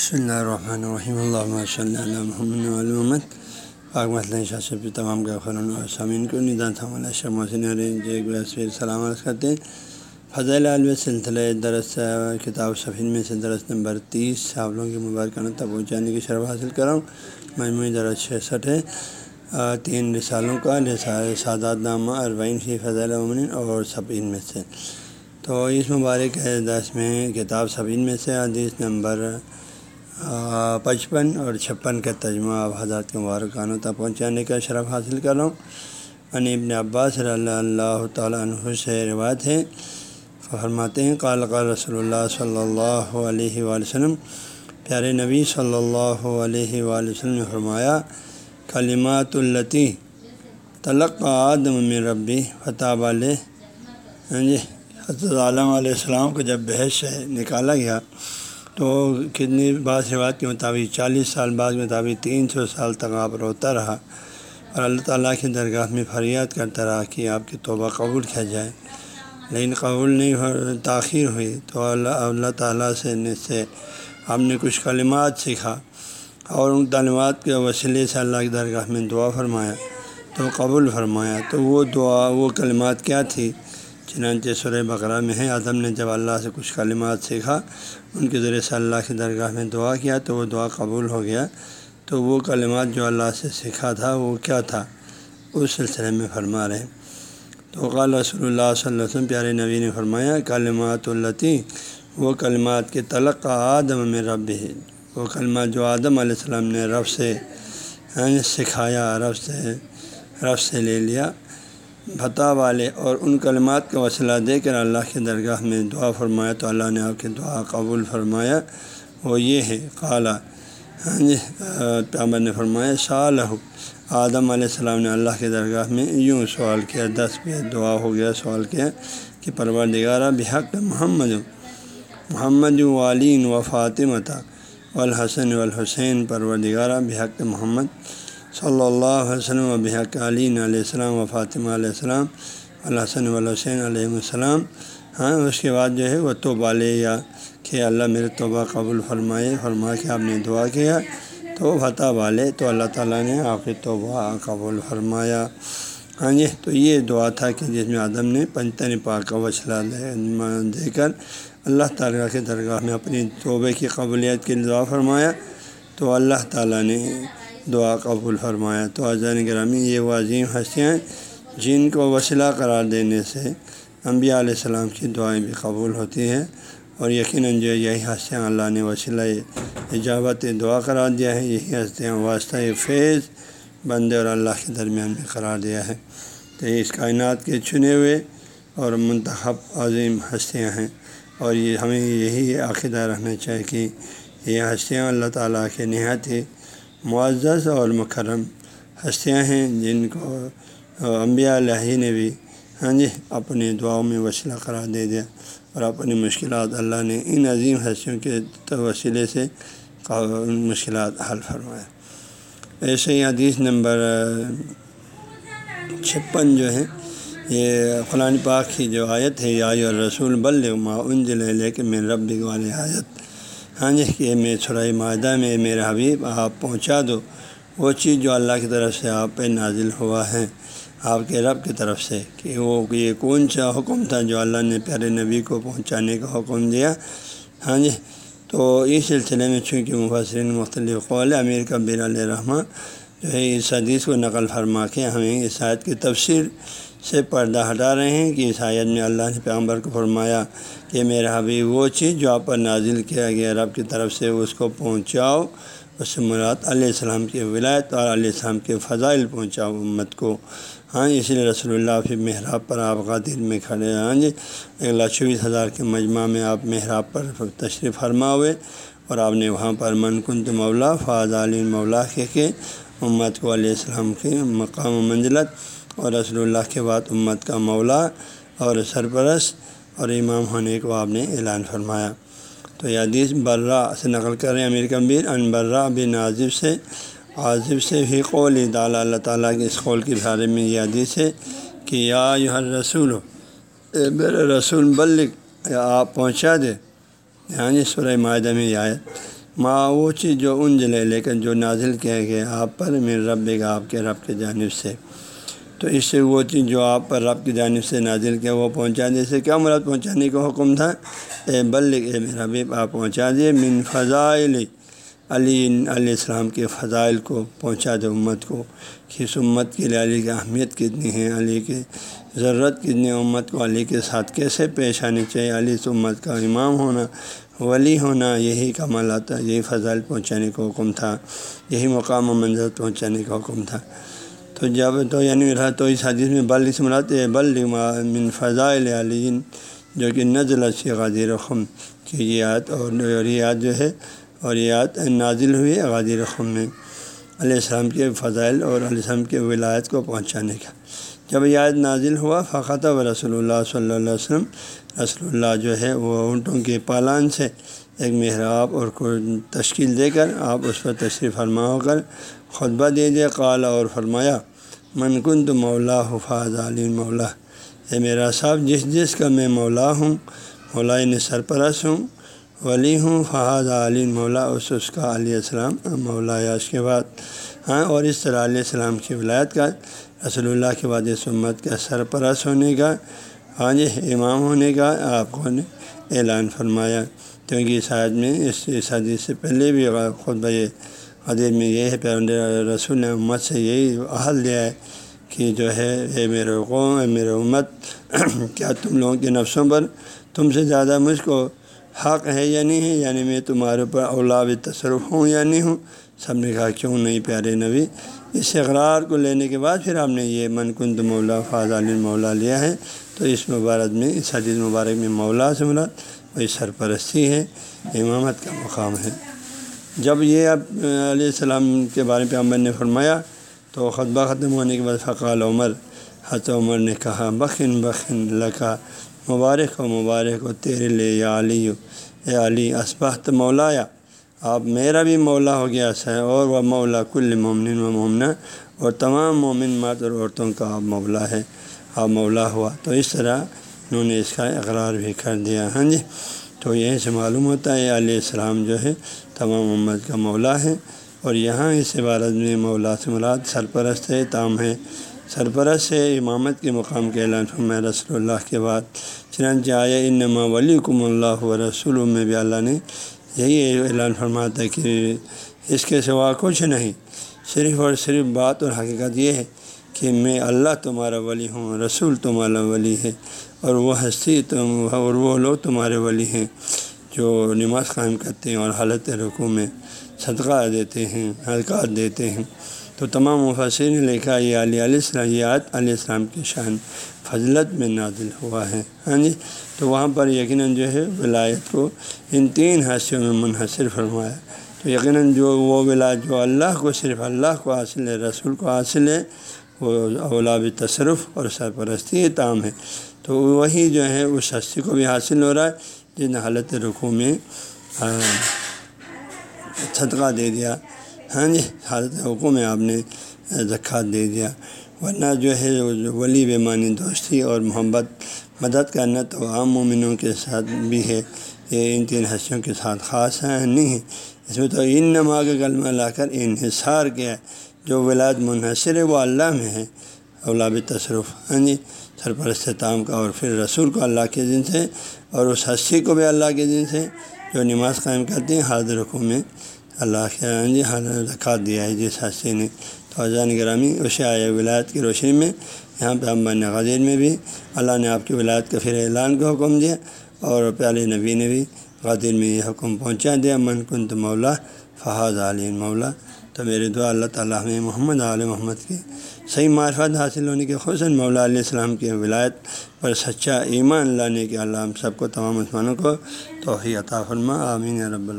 بسم اللہ الرحمن الرحیم اللہ صلی اللہ محمد پاک مسئلہ شاہ سے تمام کا خرن اور سامعین کو ندان تھا شاہ محسن جے سلام عرض کرتے ہیں فضل عالم سلسلہ درس کتاب صفین میں سے درس نمبر تیس صابلوں کی مبارکانہ تک پہنچانے کی شرف حاصل کراؤں مجموعی درس چھسٹھ ہے تین رسالوں کا سادات نامہ اربعین فی فضل عمن اور صفین میں سے تو اس مبارک دس میں کتاب صفین میں سے حدیث نمبر پچپن اور چھپن کا تجمہ اب حضرت کے مبارکانوں تک پہنچانے کا شرف حاصل کر رہا ہوں۔ ان ابن عباس اللہ اللہ تعالیٰ عنہ سے روایت ہے۔ فرماتے ہیں، قال قال رسول اللہ صلی اللہ علیہ وآلہ وسلم، پیارے نبی صلی اللہ علیہ وآلہ وسلم نے فرمایا، کلمات التی تلق آدم من ربی فتح علیہ۔ ہاں جی حضرت عالم علیہ السلام کو جب بحث سے نکالا گیا تو کتنی بعض روایت کے مطابق چالیس سال بعد کے مطابق تین سو سال تک آپ روتا رہا اور اللہ تعالیٰ کی درگاہ میں فریاد کرتا رہا کہ آپ کی توبہ قبول کیا جائے۔ لیکن قبول نہیں ہو، تاخیر ہوئی تو اللہ اللہ تعالیٰ سے سے آپ نے کچھ کلمات سیکھا اور ان تعلیمات کے وسیلے سے اللہ کی درگاہ میں دعا فرمایا، تو قبول فرمایا۔ تو وہ دعا، وہ کلمات کیا تھی؟ چنانچہ سر بقرہ میں ہے، آدم نے جب اللہ سے کچھ کلمات سیکھا، ان کے ذریعے سے اللہ کی درگاہ میں دعا کیا، تو وہ دعا قبول ہو گیا۔ تو وہ کلمات جو اللہ سے سیکھا تھا، وہ کیا تھا؟ اس سلسلے میں فرما رہے تو قال رسول اللہ صلی اللہ علیہ وسلم، پیارے نبی نے فرمایا، کلمات التی، وہ کلمات کے تلق آدم میں رب ہے وہ کلمات جو آدم علیہ السلام نے رب سے یعنی سکھایا، رب سے رب سے لے لیا۔ بھتا والے اور ان کلمات کا وسیلہ دے کر اللہ کے درگاہ میں دعا فرمایا تو اللہ نے آپ کی دعا قبول فرمایا۔ وہ یہ ہے قالا ہاں جی پیامر نے فرمایا سال آدم علیہ السلام نے اللہ کے درگاہ میں یوں سوال کیا، دس پہ دعا ہو گیا، سوال کیا کہ پرور دگارہ بحق محمد محمد والین و فاطمہ والحسن والحسین پرور دگارہ بحق محمد۔ صلی اللہ علیہ وسلم و بحق علین علیہ السلام و فاطمہ علیہ السلام الحسن والحسین علیہ السلام ہاں اس کے بعد جو ہے وہ توبہ لے یا کہ اللہ میرے توبہ قبول فرمائے فرما کے آپ نے دعا کیا، تو فتح والے، تو اللہ تعالیٰ نے آپ کی توبہ قبول فرمایا۔ ہاں جی تو یہ دعا تھا کہ جس میں آدم نے پنجتن پاک کا وسیلہ دے کر اللہ تعالیٰ کے درگاہ میں اپنی توبے کی قبولیت کے لیے دعا فرمایا۔ تو اللہ تعالیٰ نے دعا قبول فرمایا۔ تو اذان گرامی، یہ وہ عظیم ہستیاں جن کو وسیلہ قرار دینے سے انبیاء علیہ السلام کی دعائیں بھی قبول ہوتی ہیں اور یقیناً جو یہی ہستیاں اللہ نے وسیلہ اجابت دعا قرار دیا ہے، یہی ہستیاں واسطہ فیض بندے اور اللہ کے درمیان میں قرار دیا ہے۔ تو اس کائنات کے چنے ہوئے اور منتخب عظیم ہستیاں ہیں اور یہ ہمیں یہی عقیدہ رہنا چاہیے کہ یہ ہستیاں اللہ تعالیٰ کے نہایت ہی معزز اور مکرم ہستیاں ہیں جن کو انبیاء علیہ نے بھی ہاں جی اپنی دعاؤں میں وسیلہ قرار دے دیا اور اپنی مشکلات اللہ نے ان عظیم ہستیوں کے وسیلے سے مشکلات حل فرمایا ایسے ہی حدیث نمبر چھپن جو ہے، یہ قرآن پاک کی جو آیت ہے، یا رسول بل ما انجل لے کے میں رب والے آیت۔ ہاں جی کہ میں سرائے معاہدہ میں میرا حبیب آپ پہنچا دو۔ وہ چیز جو اللہ کی طرف سے آپ پہ نازل ہوا ہے آپ کے رب کی طرف سے کہ وہ یہ کون سا حکم تھا جو اللہ نے پیارے نبی کو پہنچانے کا حکم دیا۔ ہاں جی تو اس سلسلے میں چونکہ مبصرین مختلف قول امیر کبیر علیہ رحمٰ جو ہے اس حدیث کو نقل فرما کے ہمیں اس آیت کی تفسیر سے پردہ ہٹا رہے ہیں کہ اس آیت میں اللہ نے پیغمبر کو فرمایا کہ میرا حبیب وہ چیز جو آپ پر نازل کیا گیا رب کی طرف سے، اس کو پہنچاؤ، اس سے مراد علیہ السلام کی ولایت اور علیہ السلام کے فضائل پہنچاؤ امت کو۔ ہاں اسی لیے رسول اللہ پھر محراب پر آپ قاتل میں کھڑے ہاں جی ایک لاکھ چوبیس ہزار کے مجمع میں آپ محراب پر تشریف فرما ہوئے اور آپ نے وہاں پر من کنت مولا فاض علی مولا کے کہ امت کو علیہ السلام کے مقام و منزلت اور رسول اللہ کے بعد امت کا مولا اور سرپرست اور امام ہونے کو آپ نے اعلان فرمایا۔ تو یہ حدیث برہ سے نقل کر رہے ہیں۔ امیر کبیر ان برہ بن عاظب سے عاظب سے بھی قول تعالیٰ، اللہ تعالیٰ کے اس قول کے بارے میں یہ حدیث ہے کہ یا یہ رسول اے میرے رسول بلک یا آپ پہنچا دے۔ ہاں جی سورہ معاہدہ میں یہ آئے ماں وہ چیز جو ان جلے لیکن جو نازل کیا گیا آپ پر میرے رب گا آپ کے رب کے جانب سے۔ تو اس سے وہ چیز جو آپ پر رب کی جانب سے نازل کیا، وہ پہنچا دے۔ سے کیا مراد پہنچانے کا حکم تھا؟ اے بل اے میرا بھی آپ پہنچا دیے۔ من فضائل علی علیہ السلام کے فضائل کو پہنچا دے، امت کو۔ کہ اس امت کے لیے؟ علی کی اہمیت کتنی ہے؟ علی کی ضرورت کتنی امت کو؟ علی کے ساتھ کیسے پیش آنی چاہیے؟ علی اس امت کا امام ہونا، ولی ہونا، یہی کمال آتا، یہی فضائل پہنچانے کا حکم تھا، یہی مقام و منظر پہنچانے کا حکم تھا۔ تو جب تو یعنی رہا تو اس حدیث میں بل اس مراد بل من فضائل علی جو کہ نزل غازی رقم کی یاد اور یاد جو ہے اور یاد نازل ہوئی غازی رقم میں علیہ السلام کے فضائل اور علیہ السلام کے ولایت کو پہنچانے کا۔ جب یاد نازل ہوا، فقط و رسول اللہ صلی اللہ علیہ وسلم، رسول اللہ جو ہے وہ اونٹوں کے پالان سے ایک محراب اور کو تشکیل دے کر آپ اس پر تشریف فرما ہو کر خطبہ دے دے، قال اور فرمایا من کن تو مولا حفاظ علی مولا اے میرا صاحب، جس جس کا میں مولا ہوں مولا نے سرپرست ہوں، ولی ہوں فہاد علی مولا اس اس کا علیہ السلام مولا یا اس کے بعد ہاں اور اس طرح علیہ السلام کی ولایت کا، رسول اللہ کے بعد سمت کا سرپرست ہونے کا ہاں جی امام ہونے کا آپ کو نے اعلان فرمایا۔ کیونکہ اس حد میں، اس حدیث سے پہلے بھی خود بھائی حدیث میں یہ ہے، پیغمبر رسول نے امت سے یہی عہد لیا ہے کہ جو ہے، اے میرے قوم، اے میرے امت، کیا تم لوگوں کے نفسوں پر تم سے زیادہ مجھ کو حق ہے یا نہیں؟ ہے یعنی میں تمہارے اوپر اولاب تصرف ہوں یا نہیں ہوں؟ سب نے کہا، کیوں نہیں پیارے نبی؟ اس اقرار کو لینے کے بعد پھر آپ نے یہ من کند مولا فاض مولا لیا ہے۔ تو اس مبارک میں، اس حدیث مبارک میں مولا سے مراد، وہی سرپرستی ہے، امامت کا مقام ہے۔ جب یہ اب علیہ السلام کے بارے پہ عمر نے فرمایا، تو خطبہ ختم ہونے کے بعد فقال عمر حت عمر نے کہا، بخن بخن لکھا مبارک ہو مبارک ہو تیرے لے یا علی، اے علی اسبحت مولایا۔ آپ میرا بھی مولا ہو گیا ہے اور وہ مولا کل مومن و مومنہ، اور تمام مومن مرد اور عورتوں کا آپ مولا ہے آپ مولا ہوا۔ تو اس طرح انہوں نے اس کا اقرار بھی کر دیا۔ ہاں جی۔ تو یہیں سے معلوم ہوتا ہے علیہ السلام جو ہے تمام امت کا مولا ہے اور یہاں اس عبارت میں مولا سے مراد سرپرست ہے، تام ہے۔ سرپرست سے امامت کے مقام کے اعلان فرمایا رسول اللہ کے بعد۔ چنانچہ آیا، انما ولی اللہ و رسول میں بھی اللہ نے یہی اعلان فرماتا ہے کہ اس کے سوا کچھ نہیں۔ صرف اور صرف بات اور حقیقت یہ ہے کہ میں اللہ تمہارا ولی ہوں، رسول تمہارا ولی ہے، اور وہ ہستی تم اور وہ لوگ تمہارے ولی ہیں جو نماز قائم کرتے ہیں اور حالت رقو میں صدقہ دیتے ہیں حرکات دیتے ہیں۔ تو تمام مفسر نے لکھا، یہ علیہ علیہ السلام، یہ علیہ السلام کی شان فضلت میں نازل ہوا ہے۔ ہاں جی تو وہاں پر یقیناً جو ہے ولایت کو ان تین حصوں میں منحصر فرمایا۔ تو یقیناً جو وہ ولایت جو اللہ کو، صرف اللہ کو حاصل ہے، رسول کو حاصل ہے وہ اولاب تصرف اور سرپرستی تام ہے۔ تو وہی جو ہے اس ہستی کو بھی حاصل ہو رہا ہے جن حالت رخو میں صدقہ دے دیا۔ ہاں جی حالت رقو میں آپ نے زکوٰۃ دے دیا۔ ورنہ جو ہے ولی بیمانی دوستی اور محبت، مدد کرنا تو عام مومنوں کے ساتھ بھی ہے۔ یہ ان تین ہستیوں کے ساتھ خاص ہے، نہیں۔ ہے اس میں تو ان نما کا کلمہ لا کر انحصار کیا ہے۔ جو ولاد منحصر ہے وہ اللہ میں ہے۔ اولاب تصرف ہاں جی سرپرست تام کا اور پھر رسول کو اللہ کے دن سے اور اس ہستی کو بھی اللہ کے دن سے جو نماز قائم کرتے ہیں، حاضر رقو میں اللہ کے ہاں جی ہاں، رکھا دیا ہے جس ہستی نے۔ تو اذان گرامی اسے آیا ولایت کی روشنی میں، یہاں پہ ہم بن غذیر میں بھی اللہ نے آپ کی ولایت کا پھر اعلان کا حکم دیا اور پیالے نبی نے بھی غدیر میں یہ حکم پہنچا دیا، من کنت مولا فہاد علی مولا تو میرے دعا اللہ تعالیٰ ہمیں محمد علیہ محمد کے صحیح معرفت حاصل ہونے کے خصاً مولا علیہ السلام کی ولایت پر سچا ایمان لانے کے اللہ ہم سب کو تمام عثمانوں کو توحی عطا فرما، آمین رب اللہ